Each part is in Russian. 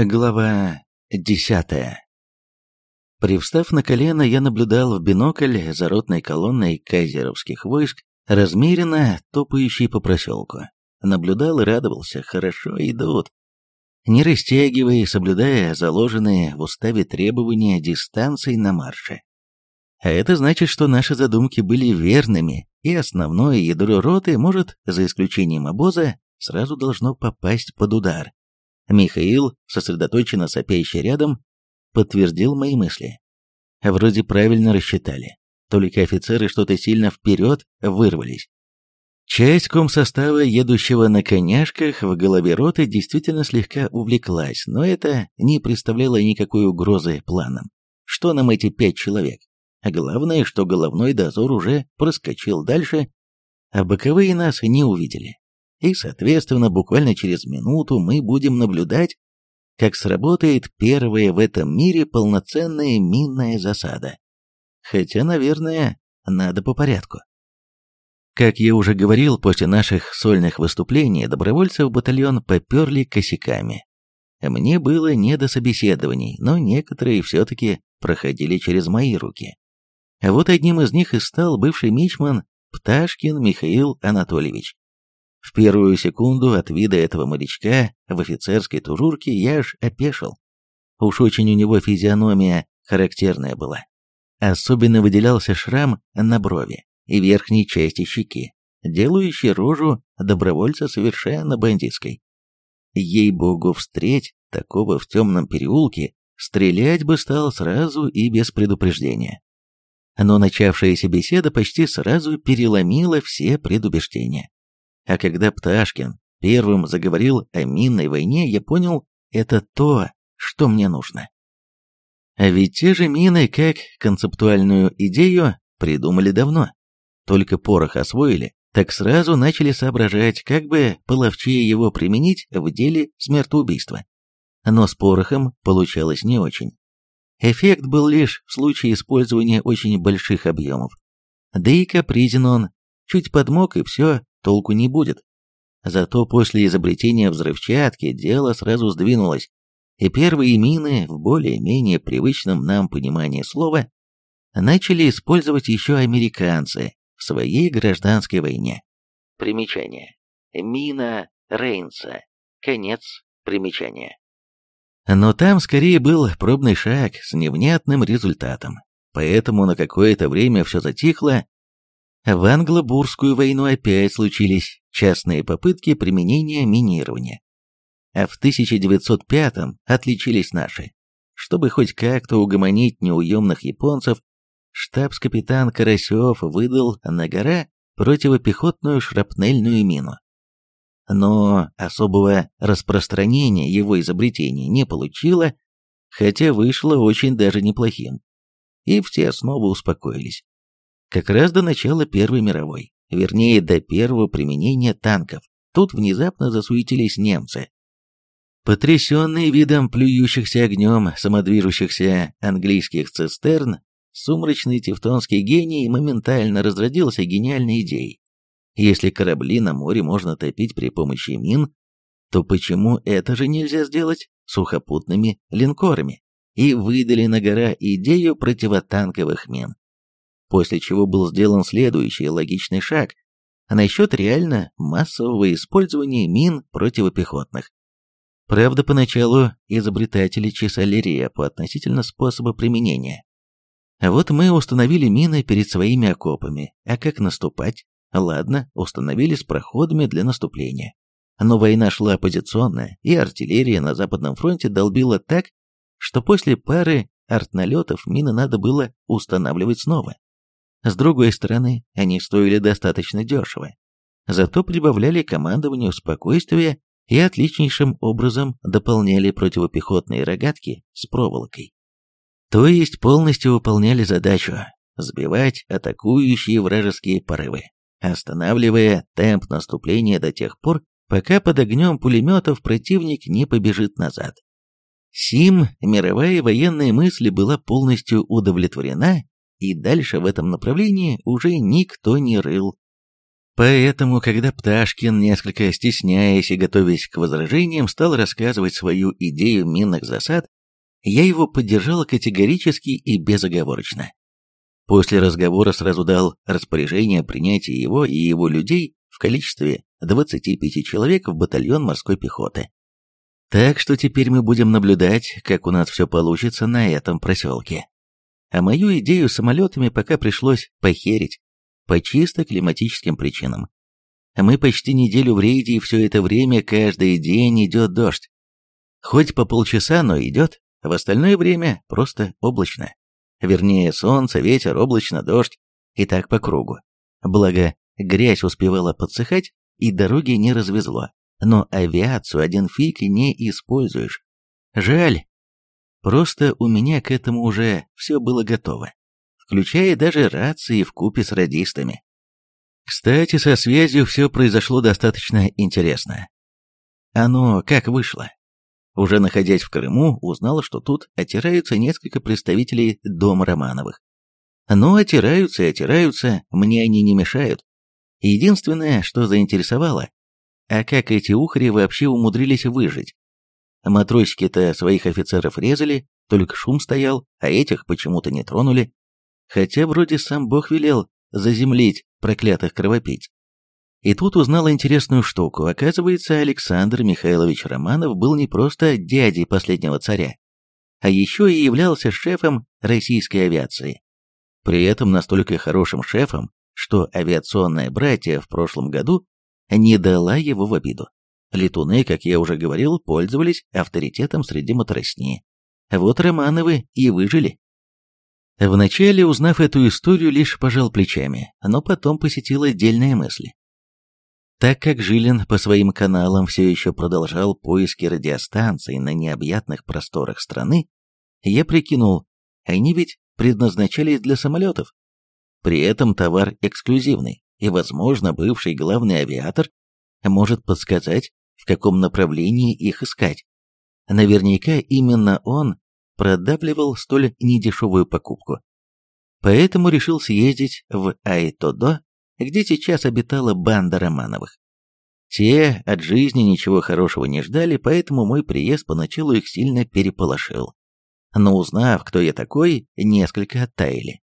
Глава десятая Привстав на колено, я наблюдал в бинокль за ротной колонной кайзеровских войск, размеренно топающей по проселку. Наблюдал и радовался, хорошо идут. Не растягивая и соблюдая заложенные в уставе требования дистанции на марше. А это значит, что наши задумки были верными, и основное ядро роты, может, за исключением обоза, сразу должно попасть под удар. Михаил, сосредоточенно сопящий рядом, подтвердил мои мысли. Вроде правильно рассчитали. Только офицеры что-то сильно вперед вырвались. Часть комсостава, едущего на коняшках, в голове роты действительно слегка увлеклась, но это не представляло никакой угрозы планам. Что нам эти пять человек? А главное, что головной дозор уже проскочил дальше, а боковые нас не увидели и, соответственно, буквально через минуту мы будем наблюдать, как сработает первая в этом мире полноценная минная засада. Хотя, наверное, надо по порядку. Как я уже говорил, после наших сольных выступлений добровольцы в батальон поперли косяками. Мне было не до собеседований, но некоторые все-таки проходили через мои руки. А вот одним из них и стал бывший мичман Пташкин Михаил Анатольевич. В первую секунду от вида этого морячка в офицерской тужурке я аж опешил. Уж очень у него физиономия характерная была. Особенно выделялся шрам на брови и верхней части щеки, делающий рожу добровольца совершенно бандитской. Ей-богу, встреть такого в темном переулке, стрелять бы стал сразу и без предупреждения. Но начавшаяся беседа почти сразу переломила все предубеждения. А когда Пташкин первым заговорил о минной войне, я понял, это то, что мне нужно. А ведь те же мины, как концептуальную идею, придумали давно. Только порох освоили, так сразу начали соображать, как бы половчее его применить в деле смертоубийства. Но с порохом получалось не очень. Эффект был лишь в случае использования очень больших объемов. Да и капризен он, чуть подмок и все, толку не будет. Зато после изобретения взрывчатки дело сразу сдвинулось, и первые мины в более-менее привычном нам понимании слова начали использовать еще американцы в своей гражданской войне. Примечание. Мина Рейнса. Конец примечания. Но там скорее был пробный шаг с невнятным результатом. Поэтому на какое-то время все затихло, в англо-бурскую войну опять случились частные попытки применения минирования. А в 1905-м отличились наши. Чтобы хоть как-то угомонить неуемных японцев, штабс-капитан Карасев выдал на гора противопехотную шрапнельную мину. Но особого распространения его изобретение не получило, хотя вышло очень даже неплохим. И все снова успокоились как раз до начала Первой мировой, вернее, до первого применения танков. Тут внезапно засуетились немцы. Потрясенные видом плюющихся огнем самодвижущихся английских цистерн, сумрачный тевтонский гений моментально разродился гениальной идеей. Если корабли на море можно топить при помощи мин, то почему это же нельзя сделать сухопутными линкорами? И выдали на гора идею противотанковых мин после чего был сделан следующий логичный шаг насчет реально массового использования мин противопехотных. Правда, поначалу изобретатели чесали репу относительно способа применения. А вот мы установили мины перед своими окопами, а как наступать? Ладно, установили с проходами для наступления. Но война шла позиционная, и артиллерия на Западном фронте долбила так, что после пары артналетов мины надо было устанавливать снова. С другой стороны, они стоили достаточно дешево, зато прибавляли командованию спокойствия и отличнейшим образом дополняли противопехотные рогатки с проволокой. То есть полностью выполняли задачу сбивать атакующие вражеские порывы, останавливая темп наступления до тех пор, пока под огнем пулеметов противник не побежит назад. Сим мировая военная мысль была полностью удовлетворена и дальше в этом направлении уже никто не рыл. Поэтому, когда Пташкин, несколько стесняясь и готовясь к возражениям, стал рассказывать свою идею минных засад, я его поддержал категорически и безоговорочно. После разговора сразу дал распоряжение принятия его и его людей в количестве 25 человек в батальон морской пехоты. Так что теперь мы будем наблюдать, как у нас все получится на этом проселке. А мою идею самолетами пока пришлось похерить по чисто климатическим причинам. Мы почти неделю в рейде, и все это время каждый день идет дождь. Хоть по полчаса, но идет, в остальное время просто облачно. Вернее, солнце, ветер, облачно, дождь, и так по кругу. Благо, грязь успевала подсыхать, и дороги не развезло. Но авиацию один фиг не используешь. Жаль. Просто у меня к этому уже все было готово включая даже рации в купе с радистами. Кстати, со связью все произошло достаточно интересно. Оно как вышло? Уже находясь в Крыму, узнал, что тут отираются несколько представителей дома Романовых. Ну, отираются и отираются, мне они не мешают. Единственное, что заинтересовало, а как эти ухари вообще умудрились выжить? Матросики-то своих офицеров резали, только шум стоял, а этих почему-то не тронули хотя вроде сам Бог велел заземлить проклятых кровопийц. И тут узнал интересную штуку. Оказывается, Александр Михайлович Романов был не просто дядей последнего царя, а еще и являлся шефом российской авиации. При этом настолько хорошим шефом, что авиационная братья в прошлом году не дала его в обиду. Летуны, как я уже говорил, пользовались авторитетом среди матросни. Вот Романовы и выжили. Вначале, узнав эту историю, лишь пожал плечами, но потом посетила отдельная мысль. Так как Жилин по своим каналам все еще продолжал поиски радиостанций на необъятных просторах страны, я прикинул, они ведь предназначались для самолетов. При этом товар эксклюзивный, и, возможно, бывший главный авиатор может подсказать, в каком направлении их искать. Наверняка именно он продавливал столь недешевую покупку. Поэтому решил съездить в Айтодо, где сейчас обитала банда Романовых. Те от жизни ничего хорошего не ждали, поэтому мой приезд поначалу их сильно переполошил. Но узнав, кто я такой, несколько оттаяли.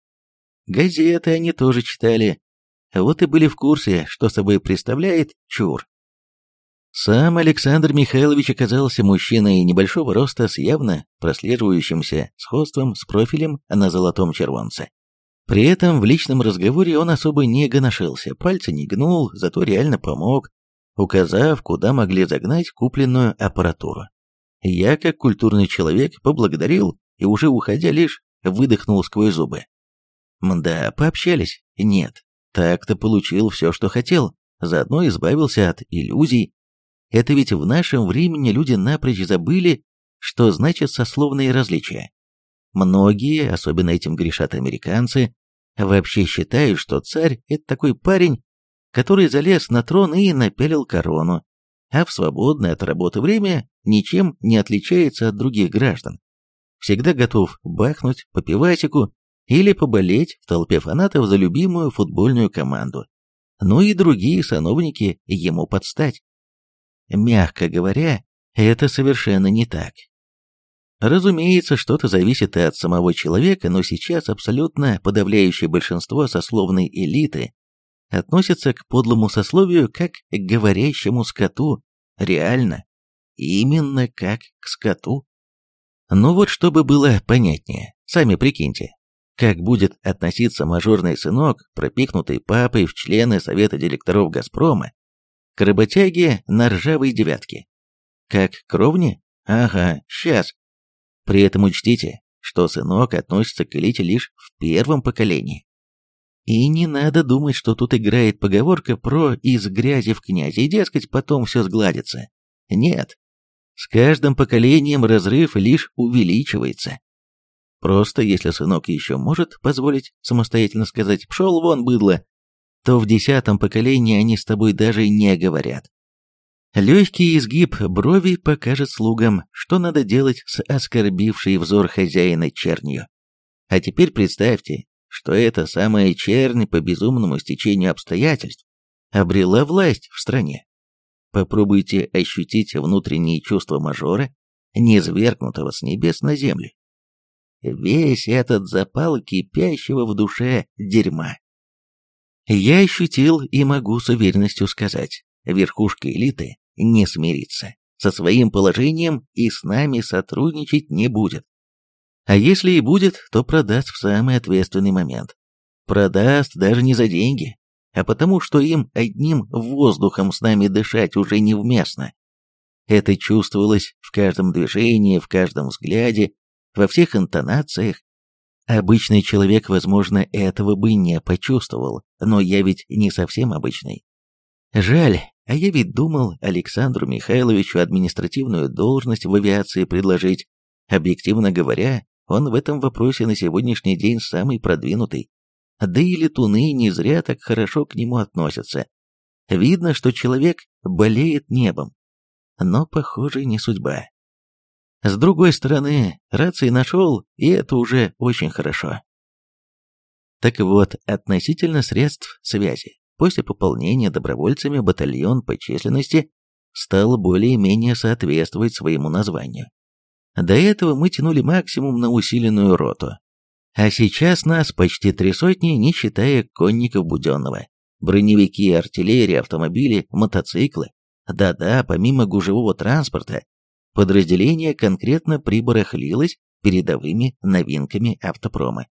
Газеты они тоже читали, вот и были в курсе, что собой представляет чур. Сам Александр Михайлович оказался мужчиной небольшого роста с явно прослеживающимся сходством с профилем на золотом червонце. При этом в личном разговоре он особо не гоношился, пальцы не гнул, зато реально помог, указав, куда могли загнать купленную аппаратуру. Я, как культурный человек, поблагодарил и уже уходя лишь выдохнул сквозь зубы. Мда, пообщались? Нет. Так-то получил все, что хотел, заодно избавился от иллюзий, это ведь в нашем времени люди напрочь забыли, что значит сословные различия. Многие, особенно этим грешат американцы, вообще считают, что царь – это такой парень, который залез на трон и напялил корону, а в свободное от работы время ничем не отличается от других граждан. Всегда готов бахнуть по пивасику или поболеть в толпе фанатов за любимую футбольную команду. Ну и другие сановники ему подстать. Мягко говоря, это совершенно не так. Разумеется, что-то зависит и от самого человека, но сейчас абсолютно подавляющее большинство сословной элиты относится к подлому сословию как к говорящему скоту, реально, именно как к скоту. Ну вот, чтобы было понятнее, сами прикиньте, как будет относиться мажорный сынок, пропикнутый папой в члены совета директоров «Газпрома», к работяге на ржавой девятке. Как кровни? Ага, сейчас. При этом учтите, что сынок относится к элите лишь в первом поколении. И не надо думать, что тут играет поговорка про «из грязи в князи», и, дескать, потом все сгладится. Нет. С каждым поколением разрыв лишь увеличивается. Просто если сынок еще может позволить самостоятельно сказать «пшел вон, быдло», то в десятом поколении они с тобой даже не говорят. Легкий изгиб брови покажет слугам, что надо делать с оскорбившей взор хозяина чернью. А теперь представьте, что эта самая чернь по безумному стечению обстоятельств обрела власть в стране. Попробуйте ощутить внутренние чувства мажора, низвергнутого с небес на землю. Весь этот запал кипящего в душе дерьма. Я ощутил и могу с уверенностью сказать, верхушка элиты не смирится со своим положением и с нами сотрудничать не будет. А если и будет, то продаст в самый ответственный момент. Продаст даже не за деньги, а потому что им одним воздухом с нами дышать уже невместно. Это чувствовалось в каждом движении, в каждом взгляде, во всех интонациях. Обычный человек, возможно, этого бы не почувствовал, но я ведь не совсем обычный. Жаль, а я ведь думал Александру Михайловичу административную должность в авиации предложить. Объективно говоря, он в этом вопросе на сегодняшний день самый продвинутый. Да и летуны не зря так хорошо к нему относятся. Видно, что человек болеет небом. Но, похоже, не судьба. С другой стороны, рации нашел, и это уже очень хорошо. Так вот, относительно средств связи, после пополнения добровольцами батальон по численности стал более-менее соответствовать своему названию. До этого мы тянули максимум на усиленную роту. А сейчас нас почти три сотни, не считая конников Буденного. Броневики, артиллерия, автомобили, мотоциклы. Да-да, помимо гужевого транспорта, подразделение конкретно прибарахлилось передовыми новинками автопрома.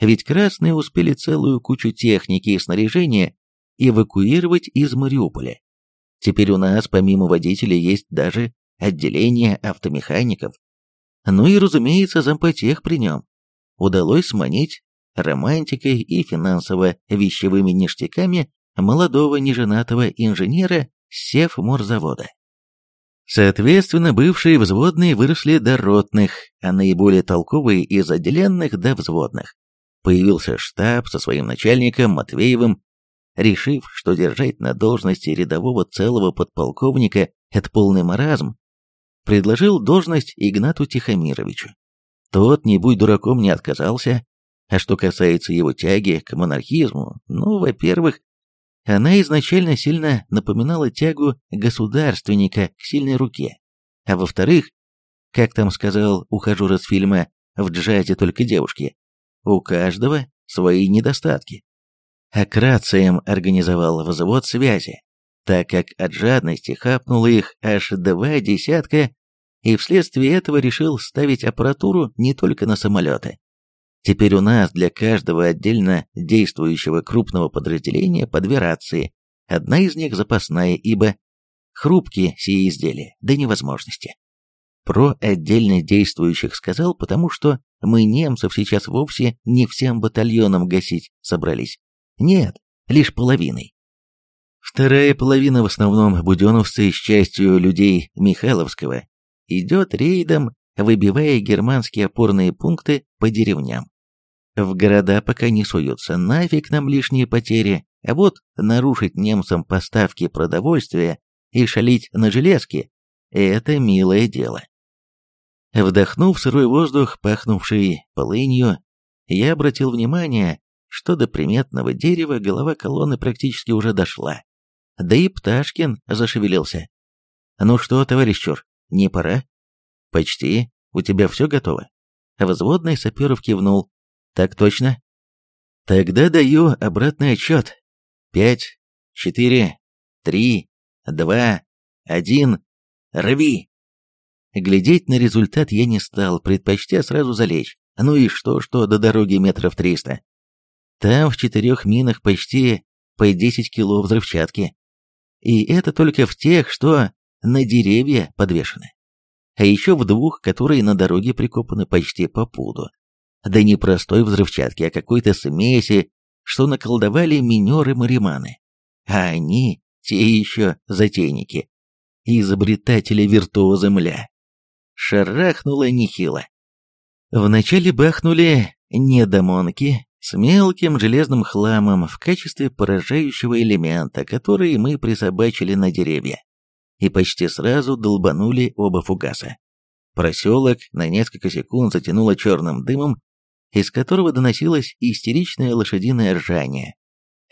Ведь красные успели целую кучу техники и снаряжения эвакуировать из Мариуполя. Теперь у нас помимо водителей есть даже отделение автомехаников. Ну и, разумеется, зампотех при нем. Удалось сманить романтикой и финансово-вещевыми ништяками молодого неженатого инженера Севморзавода. Соответственно, бывшие взводные выросли до ротных, а наиболее толковые из отделенных до взводных. Появился штаб со своим начальником Матвеевым, решив, что держать на должности рядового целого подполковника – это полный маразм, предложил должность Игнату Тихомировичу. Тот, не будь дураком, не отказался, а что касается его тяги к монархизму, ну, во-первых, она изначально сильно напоминала тягу государственника к сильной руке. А во-вторых, как там сказал ухажер из фильма «В джазе только девушки», у каждого свои недостатки. А Крацием организовал взвод связи, так как от жадности хапнуло их аж два десятка, и вследствие этого решил ставить аппаратуру не только на самолеты, Теперь у нас для каждого отдельно действующего крупного подразделения по две рации, одна из них запасная, ибо хрупкие сие изделия до невозможности. Про отдельно действующих сказал, потому что мы немцев сейчас вовсе не всем батальоном гасить собрались. Нет, лишь половиной. Вторая половина, в основном буденовцы с частью людей Михайловского, идет рейдом выбивая германские опорные пункты по деревням. В города пока не суются, нафиг нам лишние потери, а вот нарушить немцам поставки продовольствия и шалить на железке – это милое дело. Вдохнув сырой воздух, пахнувший полынью, я обратил внимание, что до приметного дерева голова колонны практически уже дошла. Да и Пташкин зашевелился. «Ну что, товарищ Чур, не пора?» «Почти. У тебя все готово?» Взводный Саперов кивнул. «Так точно?» «Тогда даю обратный отчет. Пять, четыре, три, два, один. Рви!» Глядеть на результат я не стал, предпочтя сразу залечь. Ну и что, что до дороги метров триста. Там в четырех минах почти по десять кило взрывчатки. И это только в тех, что на деревья подвешены а еще в двух, которые на дороге прикопаны почти по пуду. Да не простой взрывчатки, а какой-то смеси, что наколдовали минеры-мариманы. А они, те еще затейники, изобретатели-виртуозы мля. Шарахнуло нехило. Вначале бахнули недомонки с мелким железным хламом в качестве поражающего элемента, который мы присобачили на деревья и почти сразу долбанули оба фугаса. Проселок на несколько секунд затянуло черным дымом, из которого доносилось истеричное лошадиное ржание,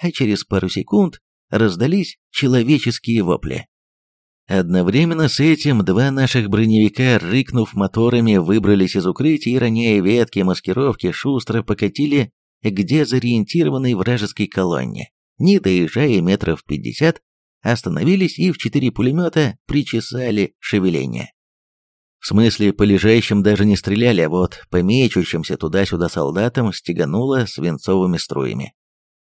а через пару секунд раздались человеческие вопли. Одновременно с этим два наших броневика, рыкнув моторами, выбрались из укрытия и, роняя ветки маскировки, шустро покатили к дезориентированной вражеской колонне. Не доезжая метров пятьдесят, остановились и в четыре пулемета причесали шевеление. В смысле, по лежащим даже не стреляли, а вот по мечущимся туда-сюда солдатам стегануло свинцовыми струями.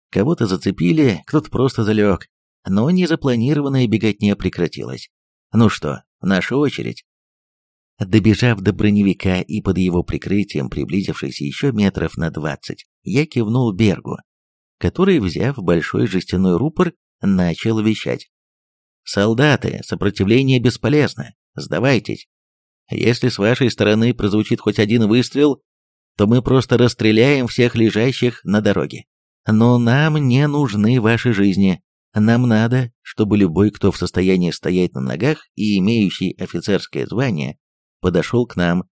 Кого-то зацепили, кто-то просто залег, но незапланированная беготня прекратилась. Ну что, наша очередь. Добежав до броневика и под его прикрытием приблизившись еще метров на двадцать, я кивнул Бергу, который, взяв большой жестяной рупор, начал вещать. «Солдаты, сопротивление бесполезно. Сдавайтесь. Если с вашей стороны прозвучит хоть один выстрел, то мы просто расстреляем всех лежащих на дороге. Но нам не нужны ваши жизни. Нам надо, чтобы любой, кто в состоянии стоять на ногах и имеющий офицерское звание, подошел к нам.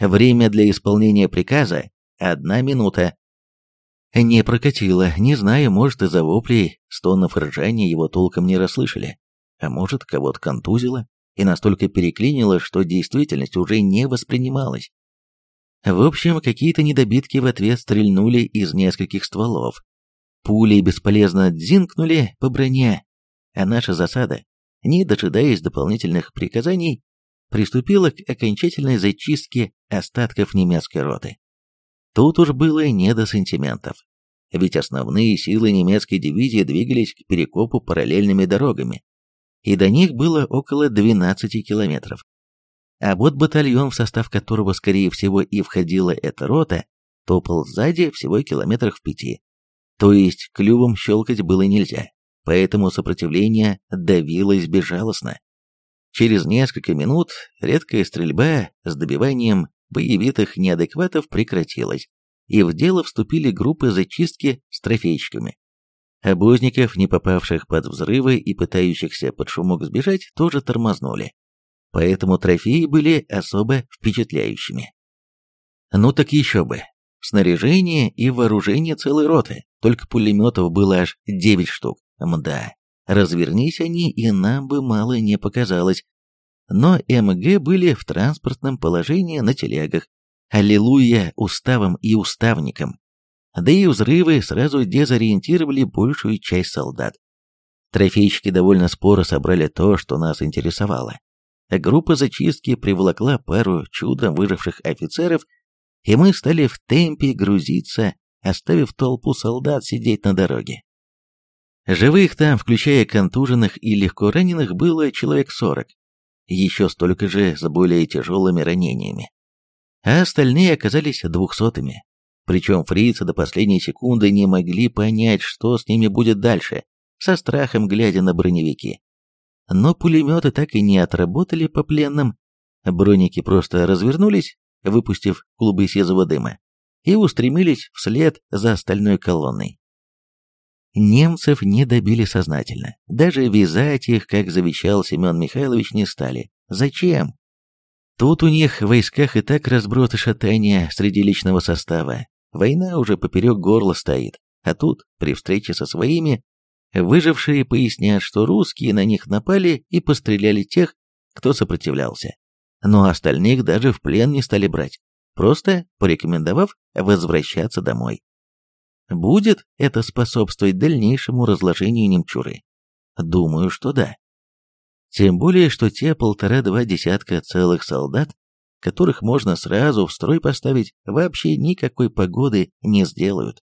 Время для исполнения приказа – одна минута. Не прокатило, не знаю, может из-за воплей, стонов ржания его толком не расслышали, а может кого-то контузило и настолько переклинило, что действительность уже не воспринималась. В общем, какие-то недобитки в ответ стрельнули из нескольких стволов. Пули бесполезно дзинкнули по броне, а наша засада, не дожидаясь дополнительных приказаний, приступила к окончательной зачистке остатков немецкой роты. Тут уж было не до сантиментов, ведь основные силы немецкой дивизии двигались к перекопу параллельными дорогами, и до них было около 12 километров. А вот батальон, в состав которого, скорее всего, и входила эта рота, топал сзади всего километрах в пяти. То есть клювом щелкать было нельзя, поэтому сопротивление давилось безжалостно. Через несколько минут редкая стрельба с добиванием боевитых неадекватов прекратилась, и в дело вступили группы зачистки с трофейщиками. Обозников, не попавших под взрывы и пытающихся под шумок сбежать, тоже тормознули. Поэтому трофеи были особо впечатляющими. Ну так еще бы. Снаряжение и вооружение целой роты, только пулеметов было аж 9 штук. Мда, развернись они, и нам бы мало не показалось. Но МГ были в транспортном положении на телегах. Аллилуйя уставам и уставникам. Да и взрывы сразу дезориентировали большую часть солдат. Трофейщики довольно споро собрали то, что нас интересовало. Группа зачистки приволокла пару чудом выживших офицеров, и мы стали в темпе грузиться, оставив толпу солдат сидеть на дороге. Живых там, включая контуженных и легко раненых, было человек сорок. Еще столько же с более тяжелыми ранениями. А остальные оказались двухсотыми. Причем фрицы до последней секунды не могли понять, что с ними будет дальше, со страхом глядя на броневики. Но пулеметы так и не отработали по пленным. Броники просто развернулись, выпустив клубы сизого дыма, и устремились вслед за остальной колонной. Немцев не добили сознательно. Даже вязать их, как завещал Семен Михайлович, не стали. Зачем? Тут у них в войсках и так разброд и шатание среди личного состава, Война уже поперек горла стоит, а тут, при встрече со своими, выжившие пояснят, что русские на них напали и постреляли тех, кто сопротивлялся. Но остальных даже в плен не стали брать, просто порекомендовав возвращаться домой. Будет это способствовать дальнейшему разложению немчуры? Думаю, что да. Тем более, что те полтора-два десятка целых солдат, которых можно сразу в строй поставить, вообще никакой погоды не сделают.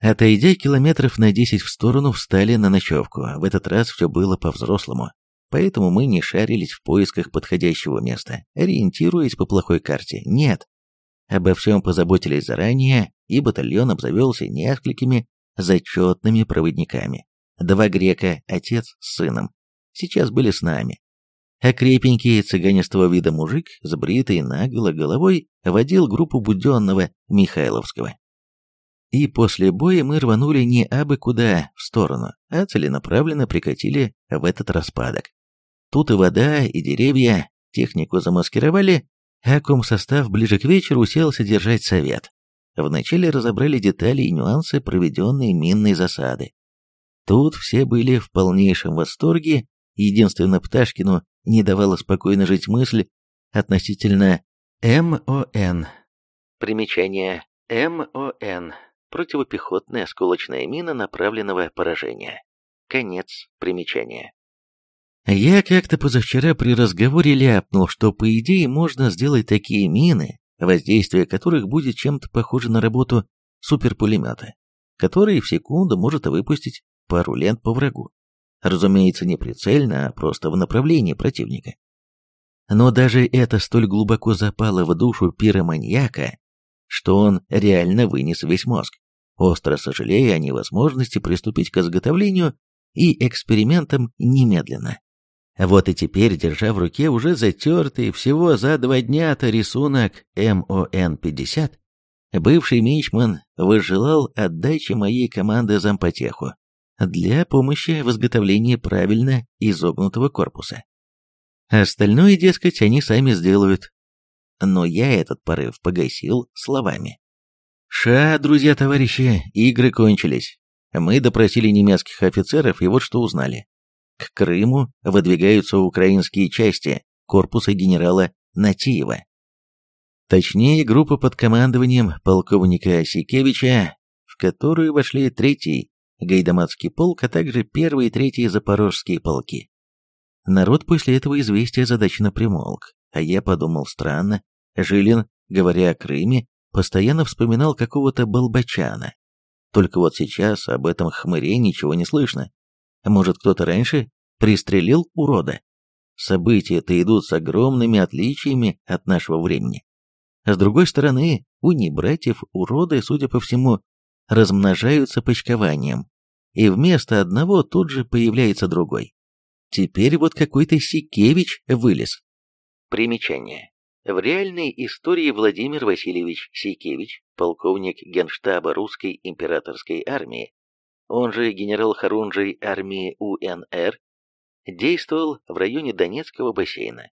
Отойдя километров на 10 в сторону, встали на ночевку. В этот раз все было по-взрослому. Поэтому мы не шарились в поисках подходящего места, ориентируясь по плохой карте. Нет. Обо всем позаботились заранее, и батальон обзавелся несколькими зачетными проводниками. Два грека, отец с сыном, сейчас были с нами, а крепенький цыганистого вида мужик с бритой наголо головой водил группу буденного Михайловского. И после боя мы рванули не абы куда в сторону, а целенаправленно прикатили в этот распадок. Тут и вода, и деревья, технику замаскировали, а комсостав ближе к вечеру уселся держать совет. Вначале разобрали детали и нюансы проведенной минной засады. Тут все были в полнейшем восторге, единственно Пташкину не давала спокойно жить мысль относительно МОН. Примечание МОН. Противопехотная осколочная мина направленного поражения. Конец примечания. Я как-то позавчера при разговоре ляпнул, что по идее можно сделать такие мины, воздействие которых будет чем-то похоже на работу суперпулемета, который в секунду может выпустить пару лент по врагу. Разумеется, не прицельно, а просто в направлении противника. Но даже это столь глубоко запало в душу пироманьяка, что он реально вынес весь мозг, остро сожалея о невозможности приступить к изготовлению и экспериментам немедленно. Вот и теперь, держа в руке уже затертый всего за два дня-то рисунок МОН-50, бывший мичман возжелал отдачи моей команды зампотеху для помощи в изготовлении правильно изогнутого корпуса. Остальное, дескать, они сами сделают. Но я этот порыв погасил словами. «Ша, друзья-товарищи, игры кончились. Мы допросили немецких офицеров и вот что узнали. К Крыму выдвигаются украинские части корпуса генерала Натиева. Точнее, группа под командованием полковника Осикевича, в которую вошли третий Гайдамацкий полк, а также первый и третий запорожские полки. Народ после этого известия задачно примолк, а я подумал странно, Жилин, говоря о Крыме, постоянно вспоминал какого-то Балбачана. Только вот сейчас об этом хмыре ничего не слышно. Может, кто-то раньше пристрелил урода? События-то идут с огромными отличиями от нашего времени. С другой стороны, у небратьев уроды, судя по всему, размножаются почкованием, и вместо одного тут же появляется другой. Теперь вот какой-то Сикевич вылез. Примечание. В реальной истории Владимир Васильевич Сикевич, полковник генштаба русской императорской армии, он же генерал Харунжий армии УНР, действовал в районе Донецкого бассейна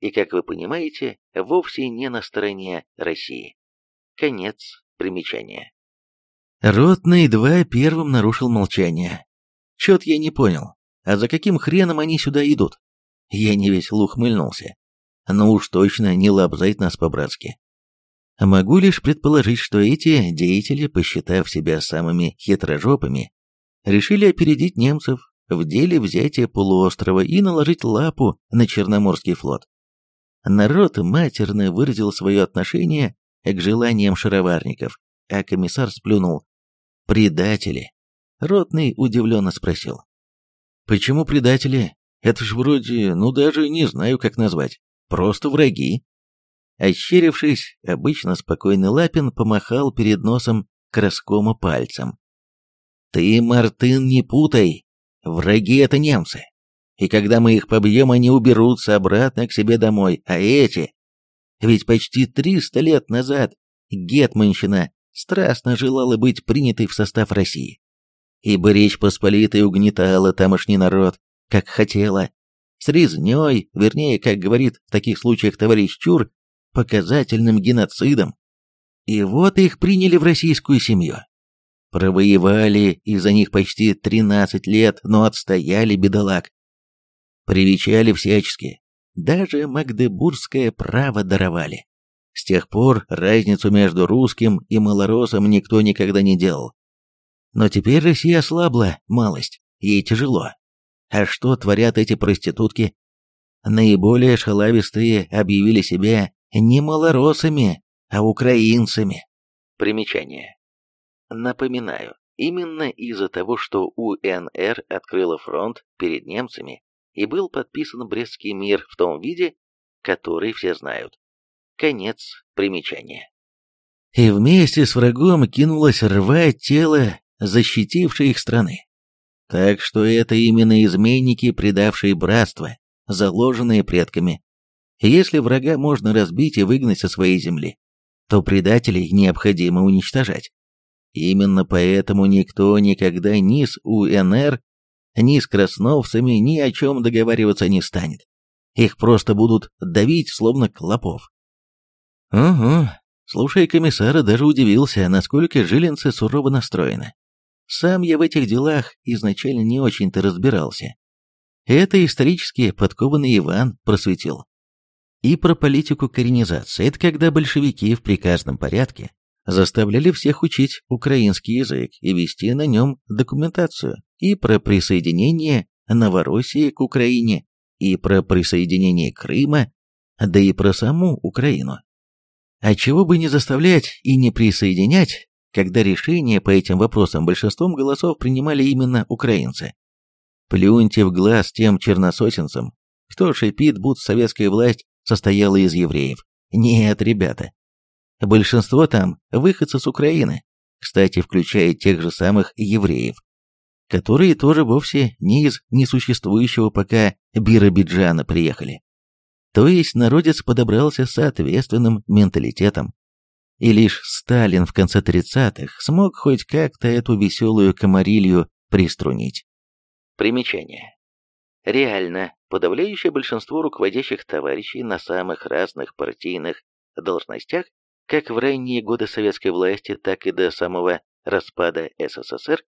и, как вы понимаете, вовсе не на стороне России. Конец примечания. Ротный два первым нарушил молчание. Чет я не понял, а за каким хреном они сюда идут? Я не весело ухмыльнулся. Ну уж точно не лобзать нас по-братски. Могу лишь предположить, что эти деятели, посчитав себя самыми хитрожопыми, решили опередить немцев в деле взятия полуострова и наложить лапу на Черноморский флот. Народ матерно выразил свое отношение к желаниям шароварников, а комиссар сплюнул. «Предатели!» Ротный удивленно спросил. «Почему предатели? Это ж вроде, ну даже не знаю, как назвать. Просто враги». Ощерившись, обычно спокойный Лапин помахал перед носом краскома пальцем. «Ты, Мартын, не путай! Враги — это немцы. И когда мы их побьем, они уберутся обратно к себе домой. А эти... Ведь почти триста лет назад Гетманщина страстно желала быть принятой в состав России. Ибо Речь Посполитая угнетала тамошний народ, как хотела. С резней, вернее, как говорит в таких случаях товарищ Чур, показательным геноцидом. И вот их приняли в российскую семью. Провоевали из-за них почти 13 лет, но отстояли бедолаг. Привечали всячески. Даже магдебургское право даровали. С тех пор разницу между русским и малоросом никто никогда не делал. Но теперь Россия ослабла, малость, ей тяжело. А что творят эти проститутки? Наиболее шалавистые объявили себя не малоросами, а украинцами. Примечание. Напоминаю, именно из-за того, что УНР открыла фронт перед немцами и был подписан Брестский мир в том виде, который все знают. Конец примечания. И вместе с врагом кинулась рвать тело защитившей их страны. Так что это именно изменники, предавшие братство, заложенные предками. Если врага можно разбить и выгнать со своей земли, то предателей необходимо уничтожать. Именно поэтому никто никогда ни с УНР, ни с красновцами ни о чем договариваться не станет. Их просто будут давить, словно клопов. Угу. Слушай комиссара, даже удивился, насколько жилинцы сурово настроены. Сам я в этих делах изначально не очень-то разбирался. Это исторически подкованный Иван просветил. И про политику коренизации. Это когда большевики в приказном порядке заставляли всех учить украинский язык и вести на нем документацию. И про присоединение Новороссии к Украине, и про присоединение Крыма, да и про саму Украину. А чего бы не заставлять и не присоединять, когда решения по этим вопросам большинством голосов принимали именно украинцы. Плюньте в глаз тем черносотенцам, кто шипит, будто советская власть состояла из евреев. Нет, ребята. Большинство там выходцы с Украины, кстати, включая тех же самых евреев, которые тоже вовсе не из несуществующего пока Биробиджана приехали. То есть народец подобрался с соответственным менталитетом. И лишь Сталин в конце 30-х смог хоть как-то эту веселую комарилью приструнить. Примечание. Реально, подавляющее большинство руководящих товарищей на самых разных партийных должностях, как в ранние годы советской власти, так и до самого распада СССР,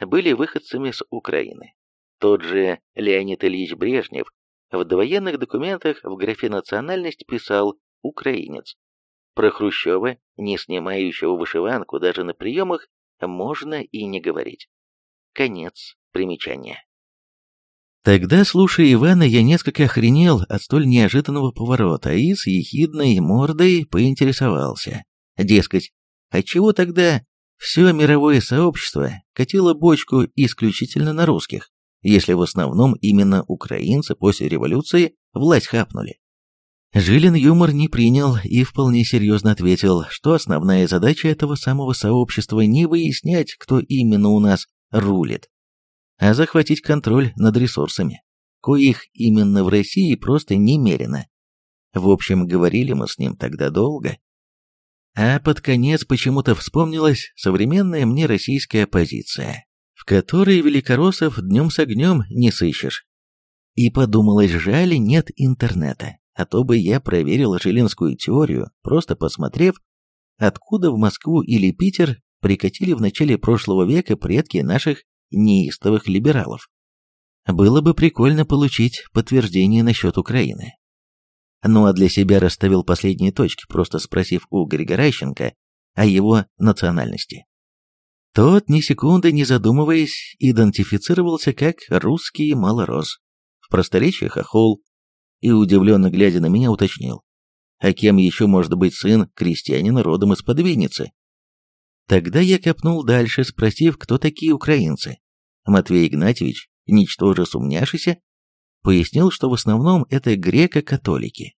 были выходцами с Украины. Тот же Леонид Ильич Брежнев в довоенных документах в графе «национальность» писал «украинец». Про Хрущева, не снимающего вышиванку даже на приемах, можно и не говорить. Конец примечания. Тогда, слушая Ивана, я несколько охренел от столь неожиданного поворота и с ехидной мордой поинтересовался. Дескать, отчего тогда все мировое сообщество катило бочку исключительно на русских? Если в основном именно украинцы после революции власть хапнули. Жилин юмор не принял и вполне серьезно ответил, что основная задача этого самого сообщества не выяснять, кто именно у нас рулит, а захватить контроль над ресурсами, коих именно в России просто немерено. В общем, говорили мы с ним тогда долго. А под конец почему-то вспомнилась современная мне российская оппозиция, которые великороссов днем с огнем не сыщешь. И подумалось, жаль, нет интернета, а то бы я проверил жилинскую теорию, просто посмотрев, откуда в Москву или Питер прикатили в начале прошлого века предки наших неистовых либералов. Было бы прикольно получить подтверждение насчет Украины. Ну а для себя расставил последние точки, просто спросив у Григоращенко о его национальности. Тот, ни секунды не задумываясь, идентифицировался как русский малорос, в просторечии хохол, и, удивленно глядя на меня, уточнил, а кем еще может быть сын крестьянина родом из подвинницы? Тогда я копнул дальше, спросив, кто такие украинцы. Матвей Игнатьевич, ничтоже сумняшися, пояснил, что в основном это греко-католики.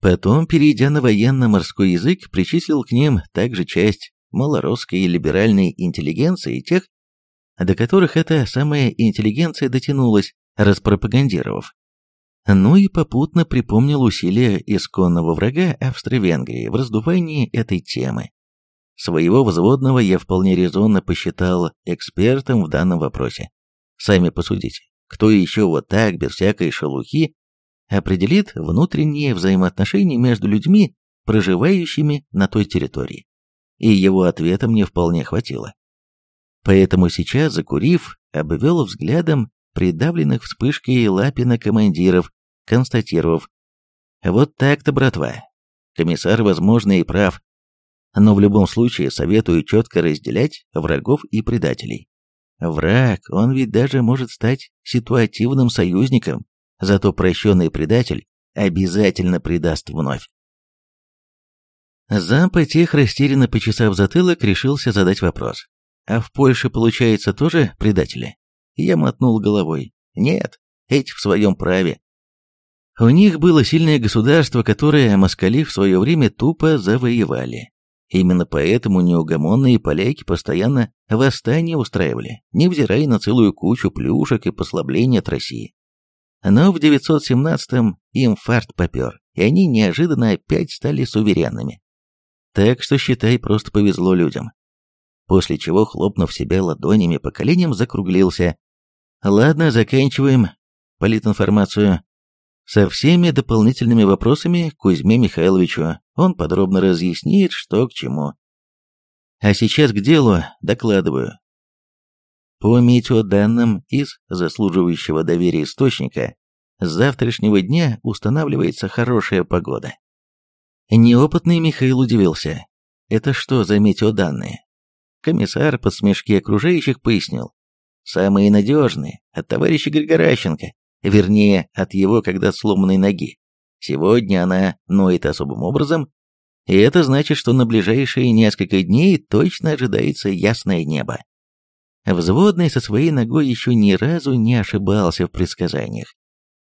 Потом, перейдя на военно-морской язык, причислил к ним также часть малоросской либеральной интеллигенции тех, до которых эта самая интеллигенция дотянулась, распропагандировав. Ну и попутно припомнил усилия исконного врага Австро-Венгрии в раздувании этой темы. Своего взводного я вполне резонно посчитал экспертом в данном вопросе. Сами посудите, кто еще вот так, без всякой шелухи, определит внутренние взаимоотношения между людьми, проживающими на той территории и его ответа мне вполне хватило. Поэтому сейчас, закурив, обвел взглядом придавленных вспышкой Лапина командиров, констатировав, «Вот так-то, братва. Комиссар, возможно, и прав. Но в любом случае советую четко разделять врагов и предателей. Враг, он ведь даже может стать ситуативным союзником, зато прощенный предатель обязательно предаст вновь. Зампотех, растерянно почесав затылок, решился задать вопрос. «А в Польше, получается, тоже предатели?» Я мотнул головой. «Нет, эти в своем праве. У них было сильное государство, которое москали в свое время тупо завоевали. Именно поэтому неугомонные поляки постоянно восстания устраивали, невзирая на целую кучу плюшек и послаблений от России. Но в 917-м им фарт попер, и они неожиданно опять стали суверенными. Так что, считай, просто повезло людям. После чего, хлопнув себя ладонями по коленям, закруглился. Ладно, заканчиваем политинформацию. Со всеми дополнительными вопросами Кузьме Михайловичу. Он подробно разъяснит, что к чему. А сейчас к делу докладываю. По метеоданным из заслуживающего доверия источника, с завтрашнего дня устанавливается хорошая погода. Неопытный Михаил удивился. Это что за метеоданные? Комиссар под смешки окружающих пояснил. Самые надежные, от товарища Григоращенко, вернее, от его когда сломанной ноги. Сегодня она ноет особым образом, и это значит, что на ближайшие несколько дней точно ожидается ясное небо. Взводный со своей ногой еще ни разу не ошибался в предсказаниях,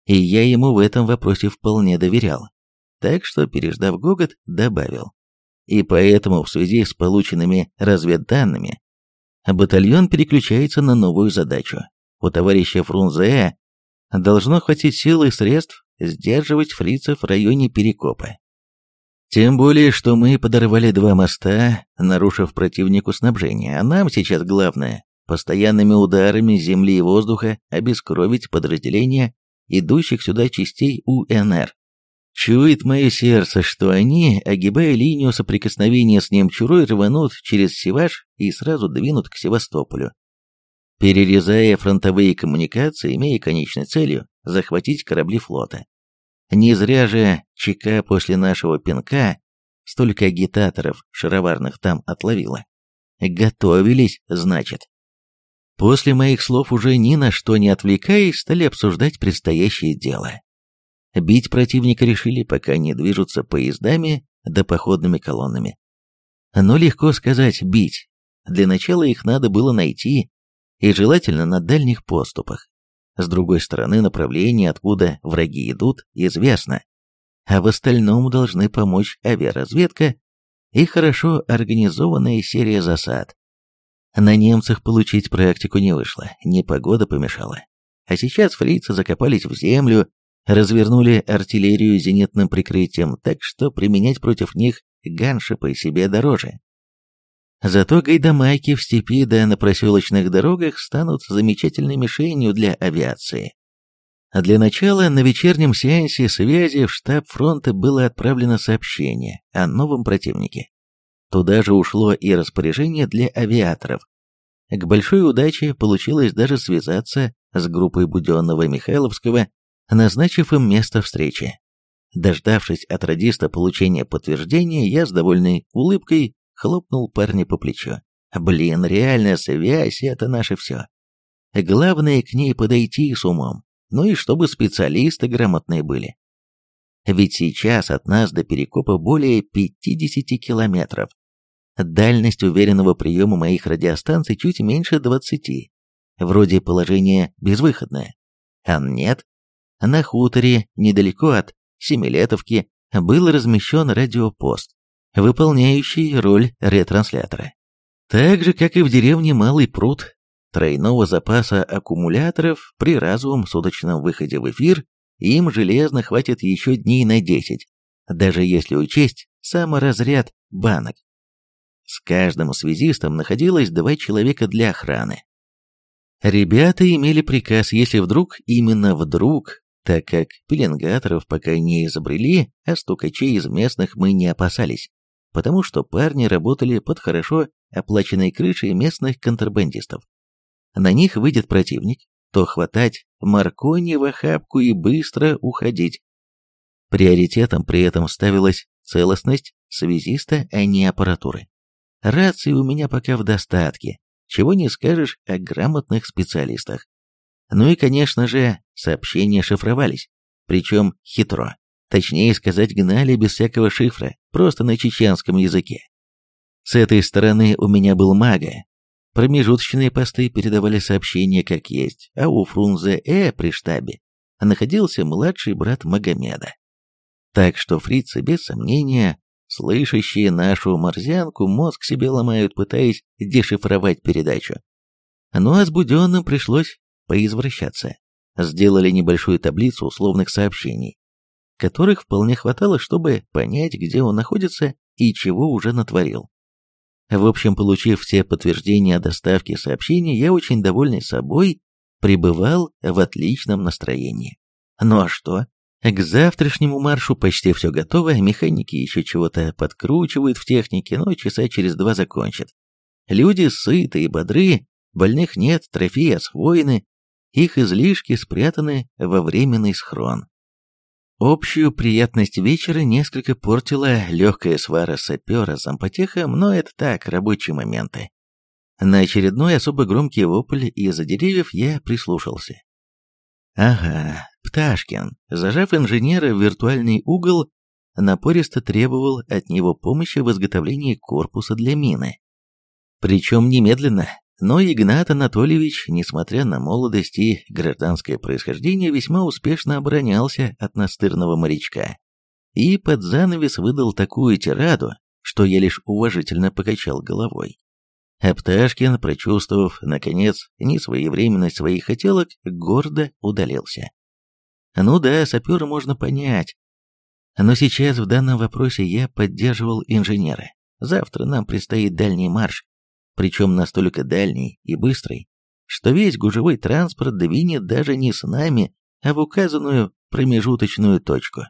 и я ему в этом вопросе вполне доверял, так что, переждав гогот, добавил. И поэтому в связи с полученными разведданными батальон переключается на новую задачу. У товарища Фрунзе должно хватить сил и средств сдерживать фрицев в районе Перекопа. Тем более, что мы подорвали два моста, нарушив противнику снабжение, а нам сейчас главное постоянными ударами земли и воздуха обескровить подразделения идущих сюда частей УНР. Чует мое сердце, что они, огибая линию соприкосновения с Немчурой, рванут через Севаш и сразу двинут к Севастополю. Перерезая фронтовые коммуникации, имея конечной целью захватить корабли флота. Не зря же ЧК после нашего пинка столько агитаторов шароварных там отловила. Готовились, значит. После моих слов уже ни на что не отвлекаясь, стали обсуждать предстоящее дело. Бить противника решили, пока не движутся поездами да походными колоннами. Но легко сказать «бить». Для начала их надо было найти, и желательно на дальних поступах. С другой стороны, направление, откуда враги идут, известно. А в остальном должны помочь авиаразведка и хорошо организованная серия засад. На немцах получить практику не вышло, непогода помешала. А сейчас фрицы закопались в землю, развернули артиллерию зенитным прикрытием, так что применять против них ганшипы себе дороже. Зато гайдамайки в степи да на проселочных дорогах станут замечательной мишенью для авиации. А для начала на вечернем сеансе связи в штаб фронта было отправлено сообщение о новом противнике. Туда же ушло и распоряжение для авиаторов. К большой удаче получилось даже связаться с группой Буденного Михайловского назначив им место встречи. Дождавшись от радиста получения подтверждения, я с довольной улыбкой хлопнул парня по плечу. Блин, реальная связь — это наше все. Главное к ней подойти с умом, ну и чтобы специалисты грамотные были. Ведь сейчас от нас до Перекопа более 50 километров. Дальность уверенного приема моих радиостанций чуть меньше 20. Вроде положение безвыходное. А нет, на хуторе, недалеко от Семилетовки, был размещен радиопост, выполняющий роль ретранслятора. Так же, как и в деревне Малый пруд, тройного запаса аккумуляторов при разовом суточном выходе в эфир им железно хватит еще дней на 10, даже если учесть саморазряд банок. С каждым связистом находилось два человека для охраны. Ребята имели приказ, если вдруг, именно вдруг, так как пеленгаторов пока не изобрели, а стукачей из местных мы не опасались, потому что парни работали под хорошо оплаченной крышей местных контрабандистов. На них выйдет противник, то хватать Маркони в охапку и быстро уходить. Приоритетом при этом ставилась целостность связиста, а не аппаратуры. Рации у меня пока в достатке, чего не скажешь о грамотных специалистах. Ну и, конечно же, сообщения шифровались, причем хитро. Точнее сказать, гнали без всякого шифра, просто на чеченском языке. С этой стороны у меня был мага. Промежуточные посты передавали сообщения как есть, а у Фрунзе Э при штабе находился младший брат Магомеда. Так что фрицы, без сомнения, слышащие нашу морзянку, мозг себе ломают, пытаясь дешифровать передачу. Ну а с Буденным пришлось поизвращаться. Сделали небольшую таблицу условных сообщений, которых вполне хватало, чтобы понять, где он находится и чего уже натворил. В общем, получив все подтверждения о доставке сообщений, я очень довольный собой пребывал в отличном настроении. Ну а что? К завтрашнему маршу почти все готово, механики еще чего-то подкручивают в технике, но часа через два закончат. Люди сыты и бодры, Больных нет, трофеи освоены, их излишки спрятаны во временный схрон. Общую приятность вечера несколько портила легкая свара сапера с зампотехом, но это так, рабочие моменты. На очередной особо громкий вопль из-за деревьев я прислушался. Ага, Пташкин, зажав инженера в виртуальный угол, напористо требовал от него помощи в изготовлении корпуса для мины. Причем немедленно, но Игнат Анатольевич, несмотря на молодость и гражданское происхождение, весьма успешно оборонялся от настырного морячка. И под занавес выдал такую тираду, что я лишь уважительно покачал головой. А Пташкин, прочувствовав, наконец, несвоевременность своих хотелок, гордо удалился. Ну да, сапера можно понять. Но сейчас в данном вопросе я поддерживал инженера. Завтра нам предстоит дальний марш, причем настолько дальний и быстрый, что весь гужевой транспорт двинет даже не с нами, а в указанную промежуточную точку.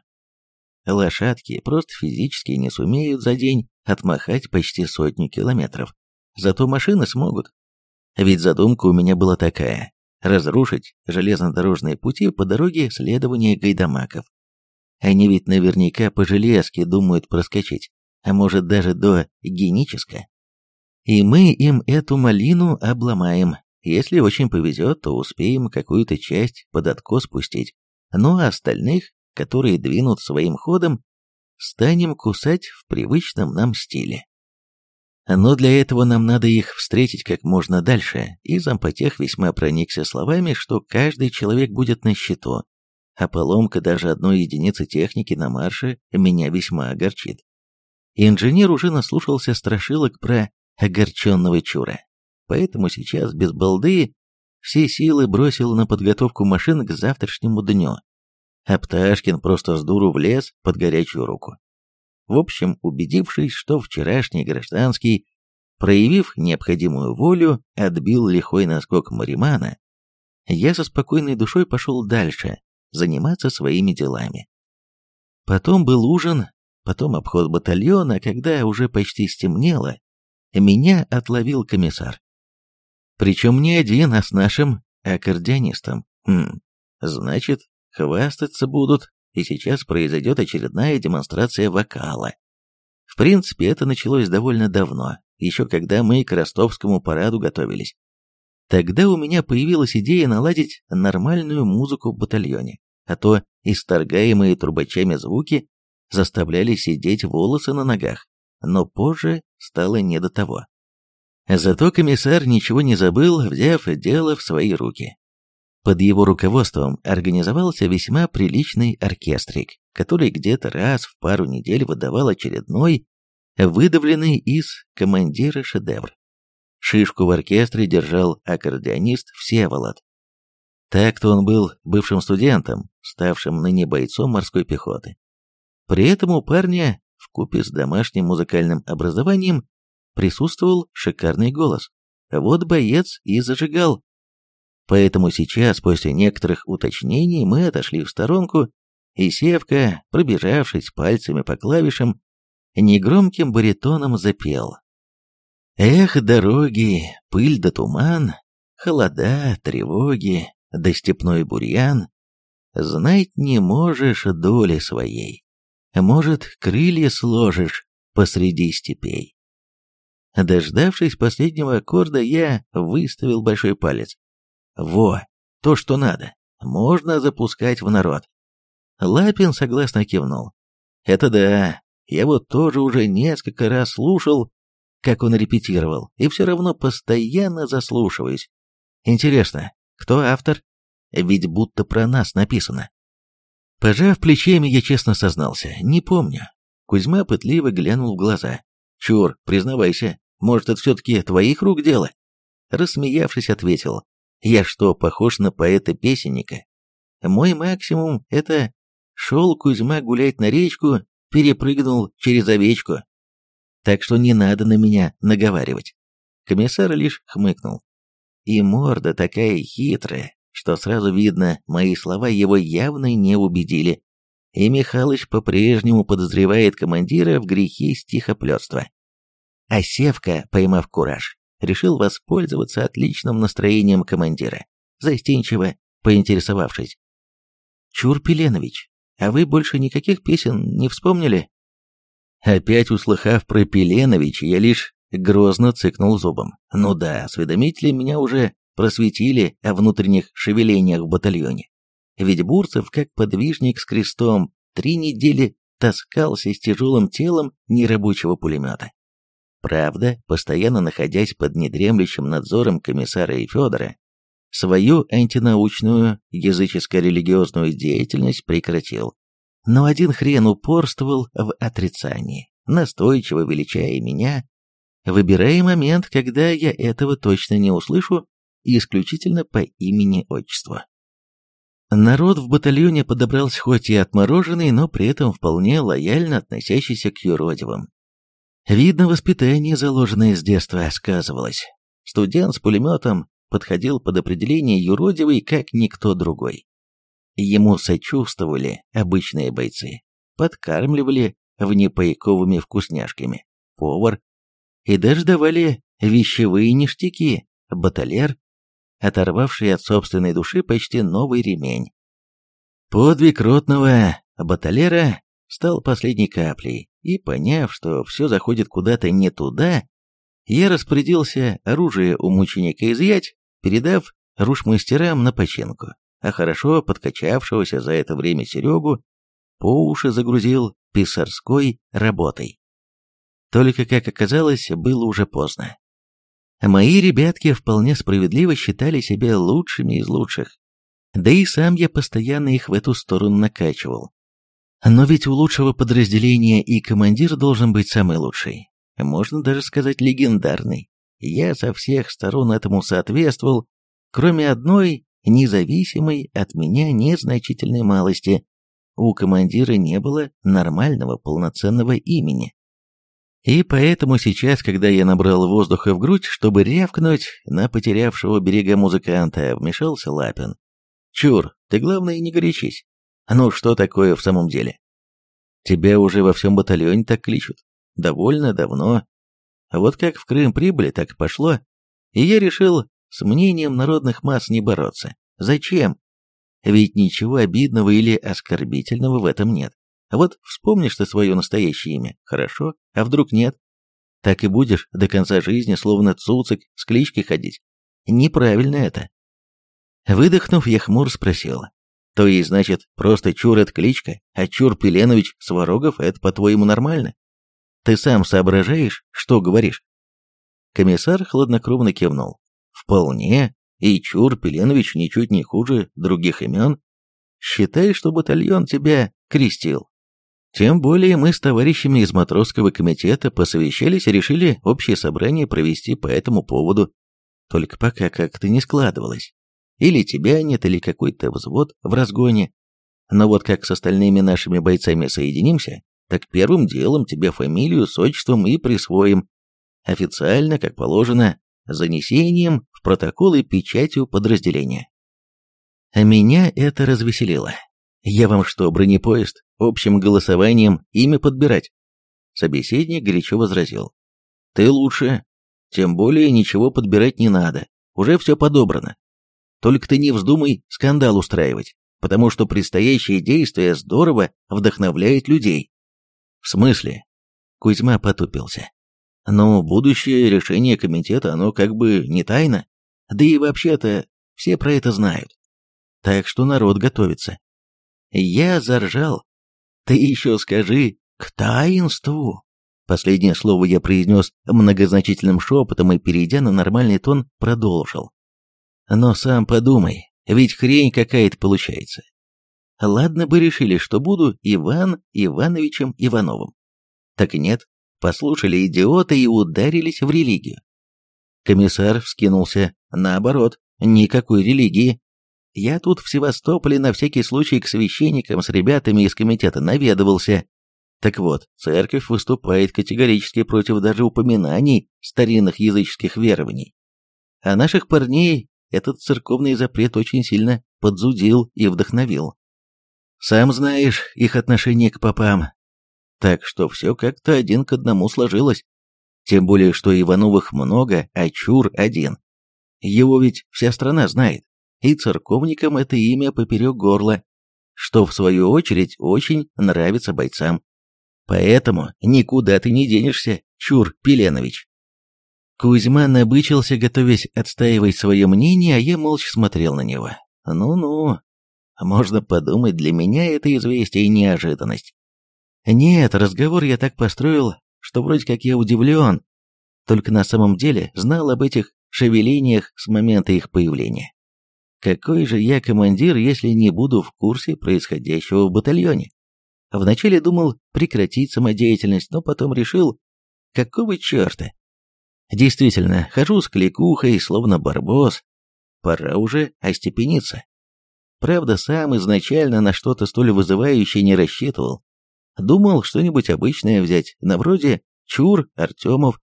Лошадки просто физически не сумеют за день отмахать почти сотню километров, зато машины смогут. Ведь задумка у меня была такая – разрушить железнодорожные пути по дороге следования гайдамаков. Они ведь наверняка по железке думают проскочить, а может даже до генического и мы им эту малину обломаем. Если очень повезет, то успеем какую-то часть под откос спустить. Ну а остальных, которые двинут своим ходом, станем кусать в привычном нам стиле. Но для этого нам надо их встретить как можно дальше, и зампотех весьма проникся словами, что каждый человек будет на счету, а поломка даже одной единицы техники на марше меня весьма огорчит. Инженер уже наслушался страшилок про огорченного чура. Поэтому сейчас без балды все силы бросил на подготовку машин к завтрашнему дню. А Пташкин просто с дуру влез под горячую руку. В общем, убедившись, что вчерашний гражданский, проявив необходимую волю, отбил лихой наскок Маримана, я со спокойной душой пошел дальше, заниматься своими делами. Потом был ужин, потом обход батальона, когда уже почти стемнело, меня отловил комиссар. Причем не один, а с нашим аккордеонистом. Хм, значит, хвастаться будут, и сейчас произойдет очередная демонстрация вокала. В принципе, это началось довольно давно, еще когда мы к ростовскому параду готовились. Тогда у меня появилась идея наладить нормальную музыку в батальоне, а то исторгаемые трубачами звуки заставляли сидеть волосы на ногах но позже стало не до того. Зато комиссар ничего не забыл, взяв дело в свои руки. Под его руководством организовался весьма приличный оркестрик, который где-то раз в пару недель выдавал очередной, выдавленный из командира шедевр. Шишку в оркестре держал аккордеонист Всеволод. Так-то он был бывшим студентом, ставшим ныне бойцом морской пехоты. При этом у парня вкупе с домашним музыкальным образованием присутствовал шикарный голос. Вот боец и зажигал. Поэтому сейчас, после некоторых уточнений, мы отошли в сторонку, и Севка, пробежавшись пальцами по клавишам, негромким баритоном запел. Эх, дороги, пыль да туман, холода, тревоги, да степной бурьян, знать не можешь доли своей. Может, крылья сложишь посреди степей. Дождавшись последнего аккорда, я выставил большой палец. Во, то, что надо. Можно запускать в народ. Лапин согласно кивнул. Это да, я вот тоже уже несколько раз слушал, как он репетировал, и все равно постоянно заслушиваюсь. Интересно, кто автор? Ведь будто про нас написано. Пожав плечами, я честно сознался, не помню. Кузьма пытливо глянул в глаза. «Чур, признавайся, может, это все-таки твоих рук дело?» Рассмеявшись, ответил. «Я что, похож на поэта-песенника? Мой максимум — это шел Кузьма гулять на речку, перепрыгнул через овечку. Так что не надо на меня наговаривать». Комиссар лишь хмыкнул. И морда такая хитрая, что сразу видно, мои слова его явно не убедили, и Михалыч по-прежнему подозревает командира в грехе стихоплетства. А Севка, поймав кураж, решил воспользоваться отличным настроением командира, застенчиво поинтересовавшись. «Чур Пеленович, а вы больше никаких песен не вспомнили?» Опять услыхав про Пеленовича, я лишь грозно цыкнул зубом. Ну да, осведомители меня уже просветили о внутренних шевелениях в батальоне. Ведь Бурцев, как подвижник с крестом, три недели таскался с тяжелым телом нерабочего пулемета. Правда, постоянно находясь под недремлющим надзором комиссара и Федора, свою антинаучную языческо-религиозную деятельность прекратил. Но один хрен упорствовал в отрицании, настойчиво величая меня, выбирая момент, когда я этого точно не услышу, исключительно по имени-отчеству. Народ в батальоне подобрался хоть и отмороженный, но при этом вполне лояльно относящийся к юродивым. Видно, воспитание, заложенное с детства, сказывалось. Студент с пулеметом подходил под определение юродивый, как никто другой. Ему сочувствовали обычные бойцы, подкармливали внепаяковыми вкусняшками, повар, и даже давали вещевые ништяки, баталер, оторвавший от собственной души почти новый ремень. Подвиг ротного баталера стал последней каплей, и, поняв, что все заходит куда-то не туда, я распорядился оружие у мученика изъять, передав рушмастерам на починку, а хорошо подкачавшегося за это время Серегу по уши загрузил писарской работой. Только, как оказалось, было уже поздно. Мои ребятки вполне справедливо считали себя лучшими из лучших. Да и сам я постоянно их в эту сторону накачивал. Но ведь у лучшего подразделения и командир должен быть самый лучший. Можно даже сказать легендарный. Я со всех сторон этому соответствовал, кроме одной независимой от меня незначительной малости. У командира не было нормального полноценного имени. И поэтому сейчас, когда я набрал воздуха в грудь, чтобы рявкнуть на потерявшего берега музыканта, вмешался Лапин. «Чур, ты, главное, не горячись. Ну что такое в самом деле? Тебя уже во всем батальоне так кличут. Довольно давно. Вот как в Крым прибыли, так и пошло. И я решил с мнением народных масс не бороться. Зачем? Ведь ничего обидного или оскорбительного в этом нет. Вот вспомнишь ты свое настоящее имя, хорошо, а вдруг нет? Так и будешь до конца жизни словно цуцик с клички ходить. Неправильно это. Выдохнув, я хмур спросил. То есть, значит, просто Чур — это кличка, а Чур Пеленович Сварогов — это, по-твоему, нормально? Ты сам соображаешь, что говоришь?» Комиссар хладнокровно кивнул. «Вполне, и Чур Пеленович ничуть не хуже других имен. Считай, что батальон тебя крестил. Тем более мы с товарищами из матросского комитета посовещались и решили общее собрание провести по этому поводу. Только пока как-то не складывалось. Или тебя нет, или какой-то взвод в разгоне. Но вот как с остальными нашими бойцами соединимся, так первым делом тебе фамилию с отчеством и присвоим. Официально, как положено, занесением в протокол и печатью подразделения. А меня это развеселило. Я вам что, бронепоезд, общим голосованием имя подбирать? Собеседник горячо возразил. Ты лучше. Тем более ничего подбирать не надо. Уже все подобрано. Только ты не вздумай скандал устраивать, потому что предстоящие действия здорово вдохновляют людей. В смысле? Кузьма потупился. Но будущее решение комитета, оно как бы не тайна. Да и вообще-то все про это знают. Так что народ готовится. Я заржал. Ты еще скажи «к таинству». Последнее слово я произнес многозначительным шепотом и, перейдя на нормальный тон, продолжил. Но сам подумай, ведь хрень какая-то получается. Ладно бы решили, что буду Иван Ивановичем Ивановым. Так нет, послушали идиота и ударились в религию. Комиссар вскинулся. Наоборот, никакой религии. Я тут в Севастополе на всякий случай к священникам с ребятами из комитета наведывался. Так вот, церковь выступает категорически против даже упоминаний старинных языческих верований. А наших парней этот церковный запрет очень сильно подзудил и вдохновил. Сам знаешь их отношение к попам. Так что все как-то один к одному сложилось. Тем более, что Ивановых много, а Чур один. Его ведь вся страна знает, и церковникам это имя поперек горла, что в свою очередь очень нравится бойцам. Поэтому никуда ты не денешься, Чур Пеленович. Кузьма набычился, готовясь отстаивать свое мнение, а я молча смотрел на него. Ну-ну, можно подумать, для меня это известие и неожиданность. Нет, разговор я так построил, что вроде как я удивлен, только на самом деле знал об этих шевелениях с момента их появления. Какой же я командир, если не буду в курсе происходящего в батальоне? Вначале думал прекратить самодеятельность, но потом решил, какого черта? Действительно, хожу с кликухой, словно барбос. Пора уже остепениться. Правда, сам изначально на что-то столь вызывающее не рассчитывал. Думал что-нибудь обычное взять, на вроде Чур, Артемов.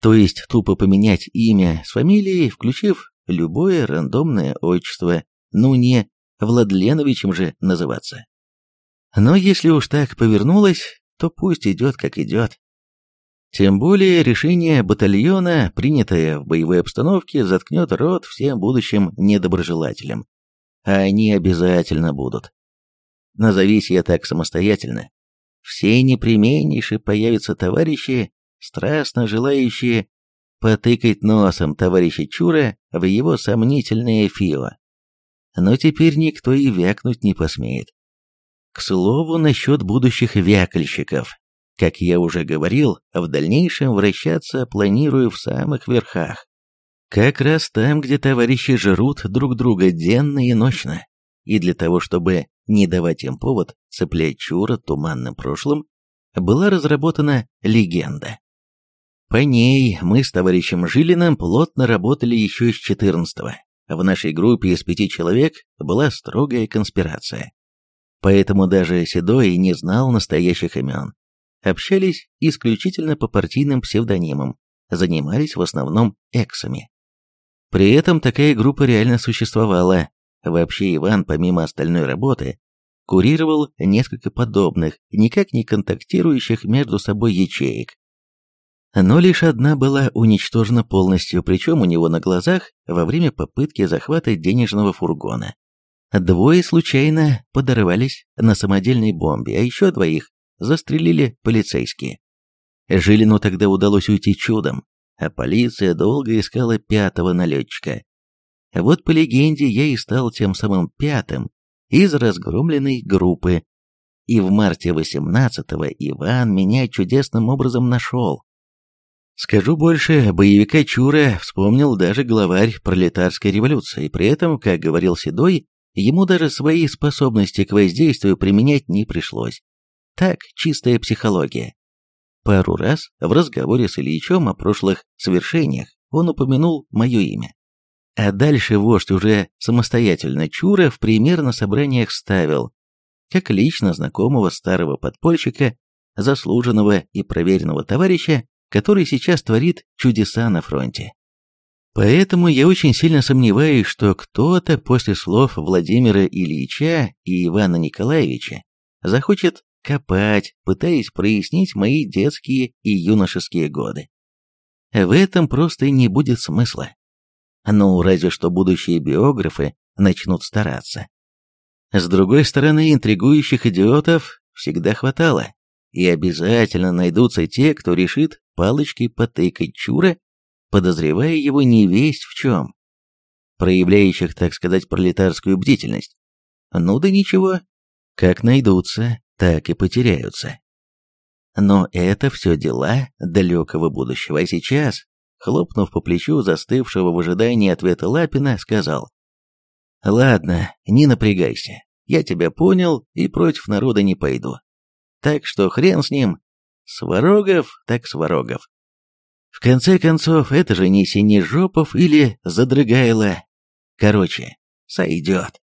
То есть тупо поменять имя с фамилией, включив любое рандомное отчество, ну не Владленовичем же называться. Но если уж так повернулось, то пусть идет как идет. Тем более решение батальона, принятое в боевой обстановке, заткнет рот всем будущим недоброжелателям. А они обязательно будут. Назовись я так самостоятельно. Все непременнейшие появятся товарищи, страстно желающие потыкать носом товарища Чура в его сомнительное фио. Но теперь никто и вякнуть не посмеет. К слову, насчет будущих вякальщиков. Как я уже говорил, в дальнейшем вращаться планирую в самых верхах. Как раз там, где товарищи жрут друг друга денно и ночно. И для того, чтобы не давать им повод цеплять чура туманным прошлым, была разработана легенда. По ней мы с товарищем Жилиным плотно работали еще с 14-го. В нашей группе из пяти человек была строгая конспирация. Поэтому даже Седой не знал настоящих имен. Общались исключительно по партийным псевдонимам, занимались в основном эксами. При этом такая группа реально существовала. Вообще Иван, помимо остальной работы, курировал несколько подобных, никак не контактирующих между собой ячеек. Но лишь одна была уничтожена полностью, причем у него на глазах во время попытки захвата денежного фургона. Двое случайно подорвались на самодельной бомбе, а еще двоих застрелили полицейские. Жилину тогда удалось уйти чудом, а полиция долго искала пятого налетчика. Вот по легенде я и стал тем самым пятым из разгромленной группы, и в марте 18-го Иван меня чудесным образом нашел. Скажу больше, боевика Чура вспомнил даже главарь пролетарской революции, при этом, как говорил Седой, ему даже свои способности к воздействию применять не пришлось. Так, чистая психология. Пару раз в разговоре с Ильичом о прошлых свершениях он упомянул мое имя. А дальше вождь уже самостоятельно Чура в пример на собраниях ставил, как лично знакомого старого подпольщика, заслуженного и проверенного товарища, который сейчас творит чудеса на фронте. Поэтому я очень сильно сомневаюсь, что кто-то после слов Владимира Ильича и Ивана Николаевича захочет копать, пытаясь прояснить мои детские и юношеские годы. В этом просто не будет смысла. Ну, разве что будущие биографы начнут стараться. С другой стороны, интригующих идиотов всегда хватало, и обязательно найдутся те, кто решит палочкой потыкать Чура, подозревая его не весть в чем, проявляющих, так сказать, пролетарскую бдительность. Ну да ничего, как найдутся, так и потеряются. Но это все дела далекого будущего, а сейчас, хлопнув по плечу застывшего в ожидании ответа Лапина, сказал, «Ладно, не напрягайся, я тебя понял и против народа не пойду. Так что хрен с ним, Сварогов так Сварогов. В конце концов, это же не Синежопов или Задрыгайло. Короче, сойдет.